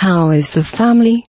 How is the family?